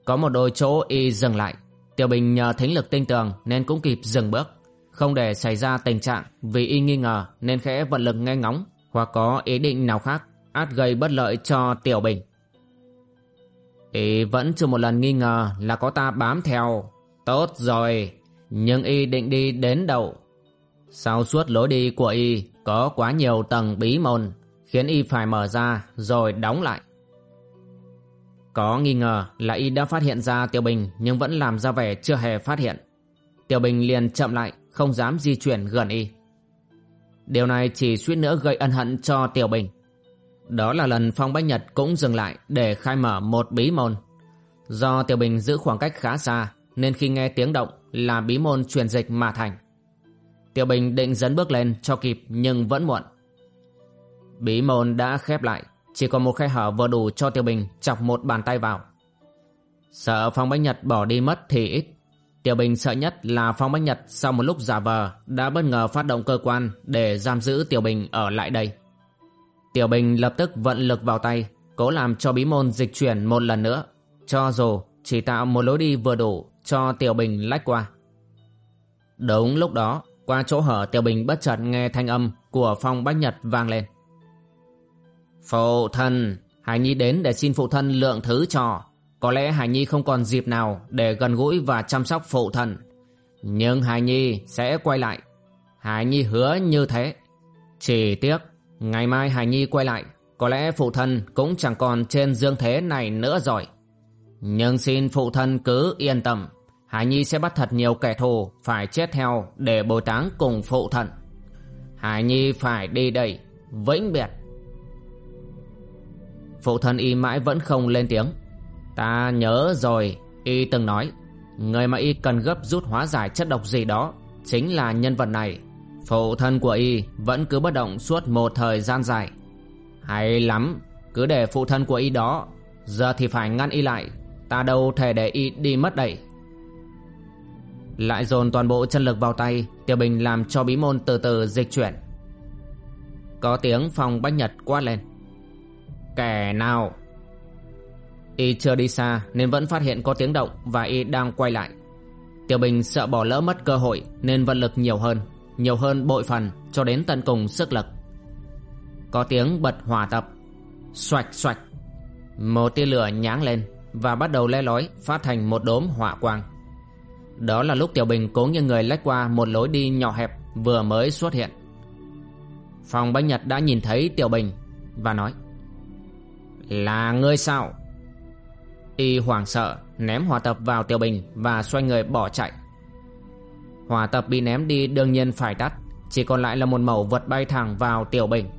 Có một đôi chỗ y dừng lại, Tiểu Bình nhờ thính lực tinh tường nên cũng kịp dừng bước. Không để xảy ra tình trạng vì y nghi ngờ nên khẽ vận lực nghe ngóng hoặc có ý định nào khác át gây bất lợi cho Tiểu Bình. Y vẫn chưa một lần nghi ngờ là có ta bám theo. Tốt rồi, nhưng y định đi đến đâu? Sau suốt lối đi của y có quá nhiều tầng bí môn khiến y phải mở ra rồi đóng lại. Có nghi ngờ là y đã phát hiện ra Tiểu Bình nhưng vẫn làm ra vẻ chưa hề phát hiện. Tiểu Bình liền chậm lại không dám di chuyển gần y. Điều này chỉ suýt nữa gây ân hận cho Tiểu Bình. Đó là lần Phong Bách Nhật cũng dừng lại để khai mở một bí môn. Do Tiểu Bình giữ khoảng cách khá xa nên khi nghe tiếng động là bí môn truyền dịch mà thành. Tiểu Bình định dẫn bước lên cho kịp nhưng vẫn muộn. Bí môn đã khép lại, chỉ còn một khe hở vừa đủ cho Tiểu Bình chọc một bàn tay vào. Sợ Phong Bách Nhật bỏ đi mất thì ít, Tiểu Bình sợ nhất là Phong Bách Nhật sau một lúc giả vờ đã bất ngờ phát động cơ quan để giam giữ Tiểu Bình ở lại đây. Tiểu Bình lập tức vận lực vào tay, cố làm cho bí môn dịch chuyển một lần nữa, cho dù chỉ tạo một lối đi vừa đủ cho Tiểu Bình lách qua. Đúng lúc đó, Qua chỗ hở Tiểu Bình bất chợt nghe thanh âm của Phong Bách Nhật vang lên. Phụ thân, Hải Nhi đến để xin phụ thân lượng thứ cho. Có lẽ Hải Nhi không còn dịp nào để gần gũi và chăm sóc phụ thân. Nhưng Hải Nhi sẽ quay lại. Hải Nhi hứa như thế. Chỉ tiếc, ngày mai Hải Nhi quay lại, có lẽ phụ thân cũng chẳng còn trên dương thế này nữa rồi. Nhưng xin phụ thân cứ yên tâm, Hải Nhi sẽ bắt thật nhiều kẻ thù phải chết theo để bồi táng cùng phụ thân. Hải Nhi phải đi đây, vĩnh biệt. Phụ thân y mãi vẫn không lên tiếng. Ta nhớ rồi, y từng nói, người mà y cần gấp rút hóa giải chất độc gì đó chính là nhân vật này. Phụ thân của y vẫn cứ bất động suốt một thời gian dài. Hay lắm, cứ để phụ thân của y đó, giờ thì phải ngăn y lại, ta đâu thể để y đi mất đẩy Lại dồn toàn bộ chân lực vào tay Tiểu Bình làm cho bí môn từ từ dịch chuyển. Có tiếng phòng bách nhật quát lên. Kẻ nào? Y chưa đi xa nên vẫn phát hiện có tiếng động Và Y đang quay lại. Tiểu Bình sợ bỏ lỡ mất cơ hội Nên vận lực nhiều hơn. Nhiều hơn bội phần cho đến tận cùng sức lực Có tiếng bật hỏa tập Xoạch xoạch Một tia lửa nháng lên Và bắt đầu le lói, phát thành một đốm hỏa quang đó là lúc Tiểu Bình cố như người lách qua một lối đi nhỏ hẹp vừa mới xuất hiện. Phòng Bách Nhật đã nhìn thấy Tiểu Bình và nói, Là ngươi sao? Y hoảng sợ ném hỏa tập vào Tiểu Bình và xoay người bỏ chạy. Hỏa tập bị ném đi đương nhiên phải tắt, chỉ còn lại là một mẩu vật bay thẳng vào Tiểu Bình.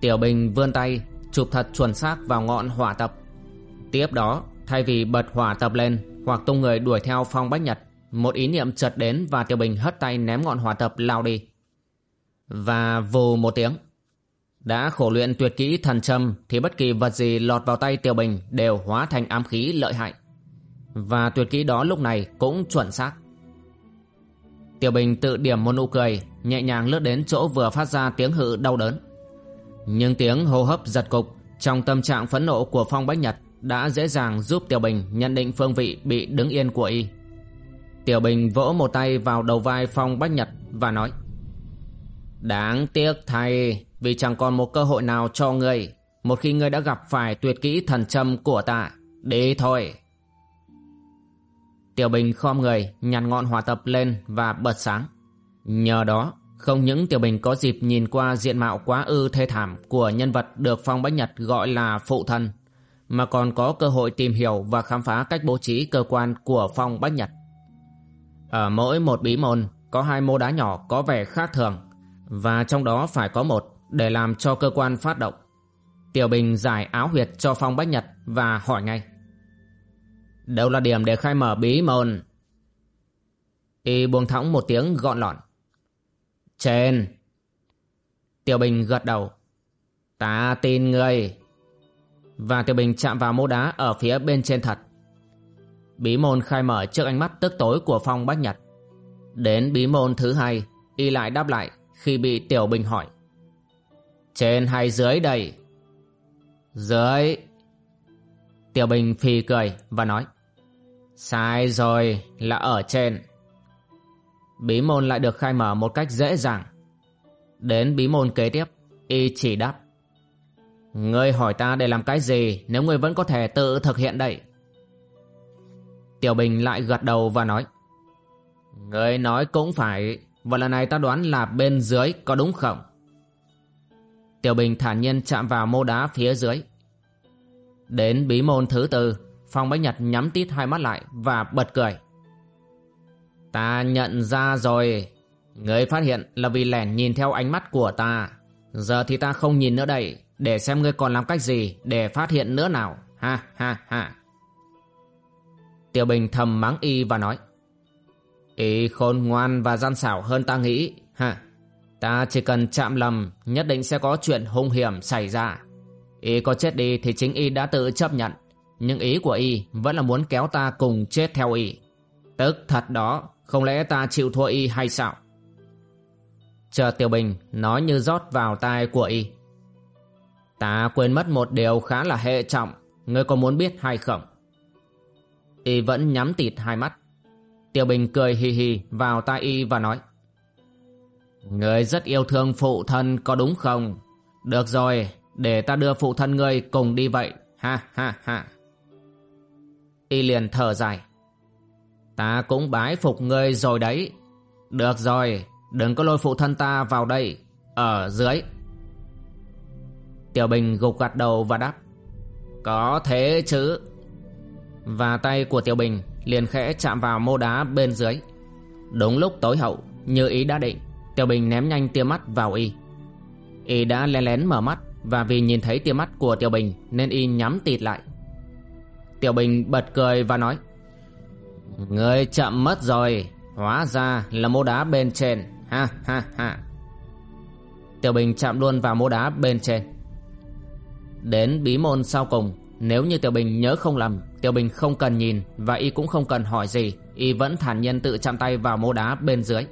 Tiểu Bình vươn tay chụp thật chuẩn xác vào ngọn hỏa tập. Tiếp đó, thay vì bật hỏa tập lên hoặc tung người đuổi theo Phong Bách Nhật. Một ý niệm chợt đến và Tiểu Bình hất tay ném ngọn hỏa tập lao đi. Và vù một tiếng. Đã khổ luyện tuyệt kỹ thần châm thì bất kỳ vật gì lọt vào tay Tiểu Bình đều hóa thành ám khí lợi hại. Và tuyệt kỹ đó lúc này cũng chuẩn xác. Tiểu Bình tự điểm một nụ cười, nhẹ nhàng lướt đến chỗ vừa phát ra tiếng hự đau đớn. Nhưng tiếng hô hấp giật cục trong tâm trạng phẫn nộ của Phong Bách Nhật đã dễ dàng giúp Tiểu Bình nhận định phương vị bị đứng yên của y. Tiểu Bình vỗ một tay vào đầu vai Phong Bách Nhật và nói Đáng tiếc thay vì chẳng còn một cơ hội nào cho ngươi một khi ngươi đã gặp phải tuyệt kỹ thần châm của ta. Đi thôi. Tiểu Bình khom người, nhặt ngọn hỏa tập lên và bật sáng. Nhờ đó, không những Tiểu Bình có dịp nhìn qua diện mạo quá ư thê thảm của nhân vật được Phong Bách Nhật gọi là phụ thân mà còn có cơ hội tìm hiểu và khám phá cách bố trí cơ quan của phong bách nhật. Ở mỗi một bí môn, có hai mô đá nhỏ có vẻ khác thường, và trong đó phải có một để làm cho cơ quan phát động. Tiểu Bình giải áo huyệt cho phong bách nhật và hỏi ngay đều là điểm để khai mở bí môn? Y buông thõng một tiếng gọn lọn. Trên. Tiểu Bình gật đầu. Ta tin ngươi. Và Tiểu Bình chạm vào mô đá ở phía bên trên thật. Bí môn khai mở trước ánh mắt tức tối của Phong Bách Nhật. Đến bí môn thứ hai, y lại đáp lại khi bị Tiểu Bình hỏi. Trên hay dưới đây? Dưới. Tiểu Bình phì cười và nói. Sai rồi, là ở trên. Bí môn lại được khai mở một cách dễ dàng. Đến bí môn kế tiếp, y chỉ đáp. Ngươi hỏi ta để làm cái gì nếu ngươi vẫn có thể tự thực hiện đây? Tiểu Bình lại gật đầu và nói Ngươi nói cũng phải Và lần này ta đoán là bên dưới có đúng không? Tiểu Bình thản nhiên chạm vào mô đá phía dưới Đến bí môn thứ tư Phong Bách Nhật nhắm tít hai mắt lại và bật cười Ta nhận ra rồi Ngươi phát hiện là vì lẻn nhìn theo ánh mắt của ta Giờ thì ta không nhìn nữa đây, để xem ngươi còn làm cách gì để phát hiện nữa nào. Ha ha ha. Tiểu Bình thầm mắng y và nói. Y khôn ngoan và gian xảo hơn ta nghĩ. Ha. Ta chỉ cần chạm lầm, nhất định sẽ có chuyện hung hiểm xảy ra. Y có chết đi thì chính y đã tự chấp nhận. Nhưng ý của y vẫn là muốn kéo ta cùng chết theo y. Tức thật đó, không lẽ ta chịu thua y hay sao? Chờ Tiểu Bình nói như rót vào tai của y. Ta quên mất một điều khá là hệ trọng Ngươi có muốn biết hay không Y vẫn nhắm tịt hai mắt Tiểu Bình cười hì hì vào tai y và nói Người rất yêu thương phụ thân có đúng không? Được rồi, để ta đưa phụ thân ngươi cùng đi vậy. Ha ha ha. Y liền thở dài. Ta cũng bái phục ngươi rồi đấy. Được rồi, đừng có lôi phụ thân ta vào đây. Ở dưới. Tiểu Bình gục gặt đầu và đáp. Có thế chứ. Và tay của Tiểu Bình liền khẽ chạm vào mô đá bên dưới. Đúng lúc tối hậu, như ý đã định, Tiểu Bình ném nhanh tia mắt vào y. Y đã lén lén mở mắt và vì nhìn thấy tia mắt của Tiểu Bình nên y nhắm tịt lại. Tiểu Bình bật cười và nói Người chậm mất rồi, hóa ra là mô đá bên trên, ha ha ha. Tiểu Bình chạm luôn vào mô đá bên trên. Đến bí môn sau cùng, nếu như Tiểu Bình nhớ không lầm, Tiểu Bình không cần nhìn và y cũng không cần hỏi gì, y vẫn thản nhiên tự chạm tay vào mô đá bên dưới.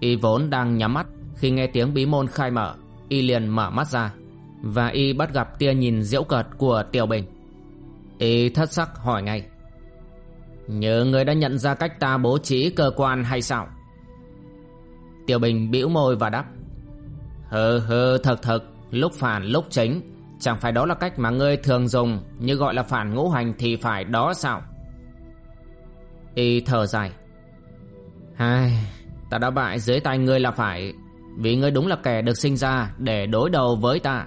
Y vốn đang nhắm mắt, khi nghe tiếng bí môn khai mở, y liền mở mắt ra, và y bắt gặp tia nhìn diễu cợt của Tiểu Bình. Y thất sắc hỏi ngay. Nhớ người đã nhận ra cách ta bố trí cơ quan hay sao? Tiểu Bình bĩu môi và đáp. Hừ hừ thật thật, lúc phản lúc chính, chẳng phải đó là cách mà ngươi thường dùng, như gọi là phản ngũ hành thì phải đó sao? Y thở dài. Hai, ta đã bại dưới tay ngươi là phải, vì ngươi đúng là kẻ được sinh ra để đối đầu với ta.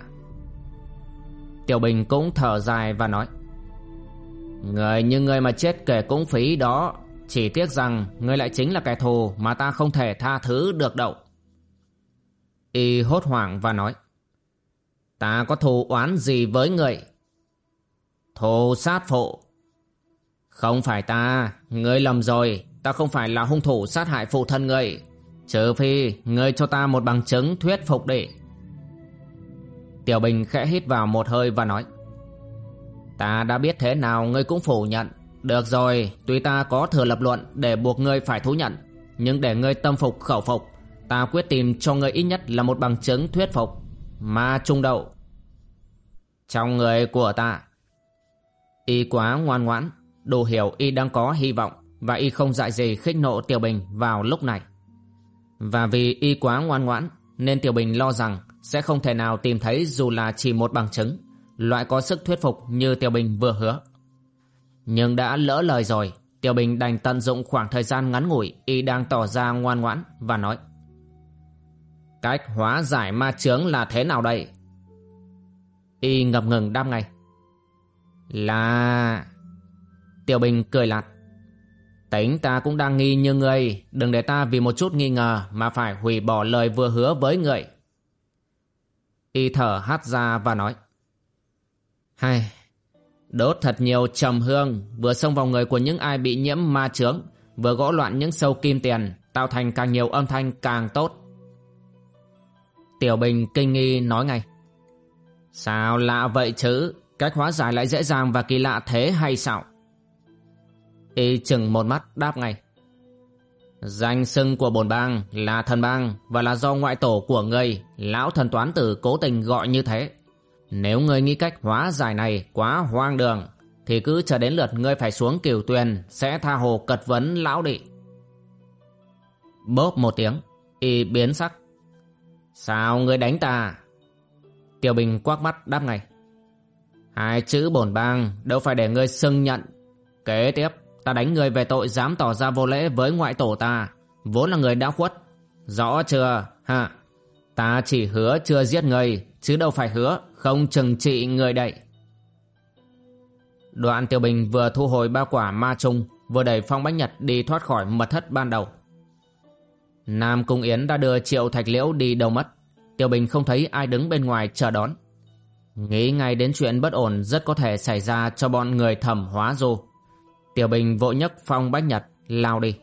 Tiểu Bình cũng thở dài và nói. Người như người mà chết kể cũng phí đó. Chỉ tiếc rằng, người lại chính là kẻ thù Mà ta không thể tha thứ được đâu. Y hốt hoảng và nói, Ta có thù oán gì với người? Thù sát phụ. Không phải ta, Ngươi lầm rồi. Ta không phải là hung thủ sát hại phụ thân ngươi. Trừ phi Ngươi cho ta một bằng chứng thuyết phục để. Tiểu Bình khẽ hít vào một hơi và nói Ta đã biết thế nào ngươi cũng phủ nhận. Được rồi, Tuy ta có thừa lập luận để buộc ngươi phải thú nhận, Nhưng để ngươi tâm phục, khẩu phục, Ta quyết tìm cho ngươi ít nhất là một bằng chứng thuyết phục. Ma trung đậu. Trong người của ta, Y quá ngoan ngoãn, Đủ hiểu Y đang có hy vọng Và Y không dại gì khích nộ Tiểu Bình vào lúc này. Và vì Y quá ngoan ngoãn, Nên Tiểu Bình lo rằng Sẽ không thể nào tìm thấy dù là chỉ một bằng chứng loại có sức thuyết phục như Tiểu Bình vừa hứa. Nhưng đã lỡ lời rồi, Tiểu Bình đành tận dụng khoảng thời gian ngắn ngủi y đang tỏ ra ngoan ngoãn và nói Cách hóa giải ma chướng là thế nào đây? Y ngập ngừng đáp ngay Là... Tiểu Bình cười lạt Tính ta cũng đang nghi như ngươi Đừng để ta vì một chút nghi ngờ Mà phải hủy bỏ lời vừa hứa với người Y thở hát ra và nói Hai, đốt thật nhiều trầm hương, vừa xông vào người của những ai bị nhiễm ma chướng, vừa gõ loạn những sâu kim tiền, tạo thành càng nhiều âm thanh càng tốt. Tiểu Bình kinh nghi nói ngay. Sao lạ vậy chứ? Cách hóa giải lại dễ dàng và kỳ lạ thế hay sao? Y chừng một mắt đáp ngay. Danh xưng của bồn bang là thần bang và là do ngoại tổ của người, lão thần toán tử cố tình gọi như thế. Nếu ngươi nghĩ cách hóa giải này quá hoang đường, Thì cứ chờ đến lượt ngươi phải xuống cửu tuyền, Sẽ tha hồ cật vấn lão đị Bốp một tiếng, Y biến sắc. Sao ngươi đánh ta? Tiểu Bình quắc mắt đáp ngay. Hai chữ bổn bang Đâu phải để ngươi xưng nhận. Kế tiếp, ta đánh ngươi về tội dám tỏ ra vô lễ với ngoại tổ ta. Vốn là người đã khuất. Rõ chưa? Ha. Ta chỉ hứa chưa giết người Chứ đâu phải hứa không trừng trị người đậy. Đoạn Tiểu Bình vừa thu hồi ba quả ma trung, vừa đẩy Phong Bách Nhật đi thoát khỏi mật thất ban đầu. Nam Cung Yến đã đưa Triệu Thạch Liễu đi đâu mất. Tiểu Bình không thấy ai đứng bên ngoài chờ đón. Nghĩ ngay đến chuyện bất ổn rất có thể xảy ra cho bọn người thẩm hóa du. Tiểu Bình vội nhấc Phong Bách Nhật lao đi.